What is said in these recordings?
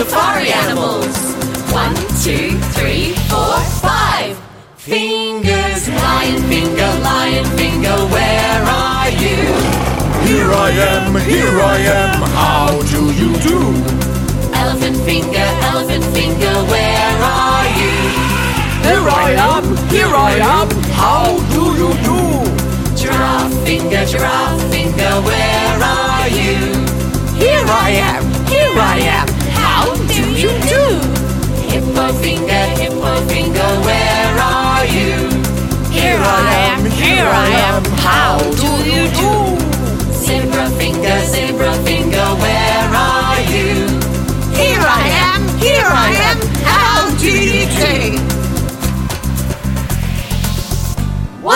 safari animals. One, two, three, four, five. Fingers, lion finger, lion finger, where are you? Here I am, here I am, how do you do? Elephant finger, elephant finger, where are you? Here I am, here I am, how do you do? Giraffe finger, giraffe finger, where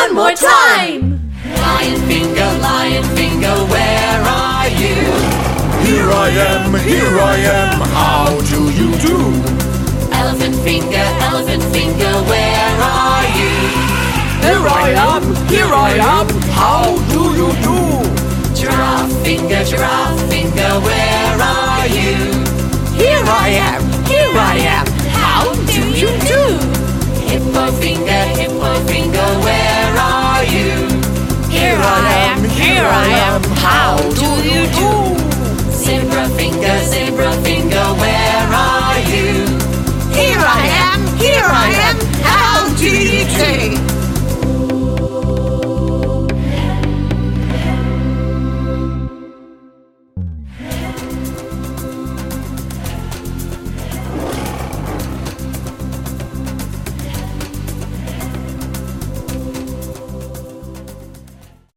One more time! Lion finger, lion finger, where are you? Here I am, here I am, how do you do? Elephant finger, elephant finger, where are you? Here I am, here I am, how Here I am. How do you do?